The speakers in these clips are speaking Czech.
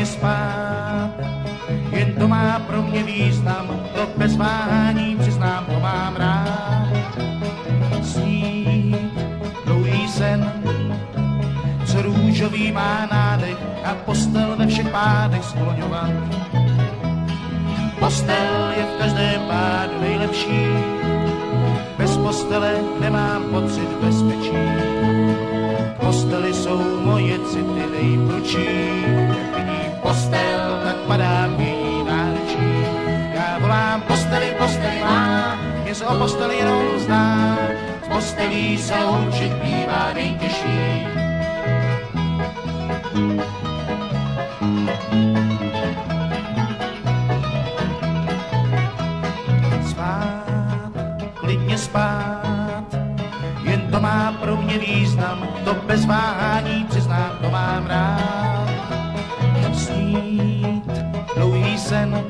mě spát. Jen to má pro mě význam, to bez váhání přiznám, to mám rád. Snít, dlouhý sen, co růžový má nádech a postel ve všech pádech skloňovat. Postel je v každém pádu nejlepší, bez postele nemám pocit bezpečí. Postely jsou moje city nejprudší padám její náručí. Já volám posteli, posteli má, mě se o posteli jenom zdá, z postelí se loučit bývá nejtěžší. Spát, klidně spát, jen to má pro mě význam, to bez váhání přiznám, to mám rád. Sen,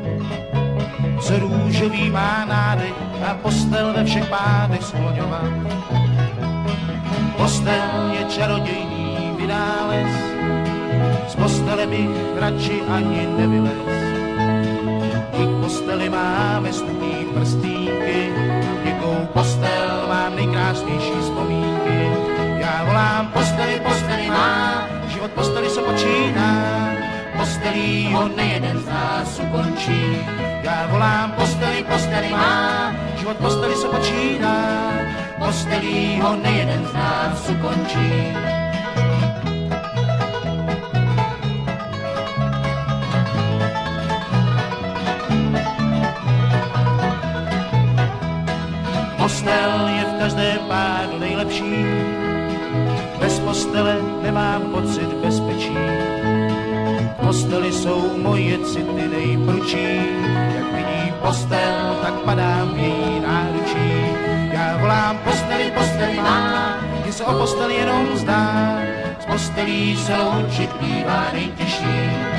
co růžový má nádech a postel ve všech pádech skloňovat. Postel je čarodějný vynález, z postele bych radši ani nevylez. I posteli máme studní prstínky, děkou postel mám nejkrásnější vzpomínky. Já volám posteli, posteli má, život posteli se počíná, postelí ho nejeden z nás ukončí. Já volám posteli, posteli má, život posteli se počíná, postelí ho nejeden z nás ukončí. Postel je v každém pádu nejlepší, bez postele nemám pocit bezpečí. Postely jsou moje city nejprudší, jak vidí postel, tak padám v její náručí. Já volám posteli, posteli má, mně se o posteli jenom zdá, z postelí se loučit bývá nejtěžší.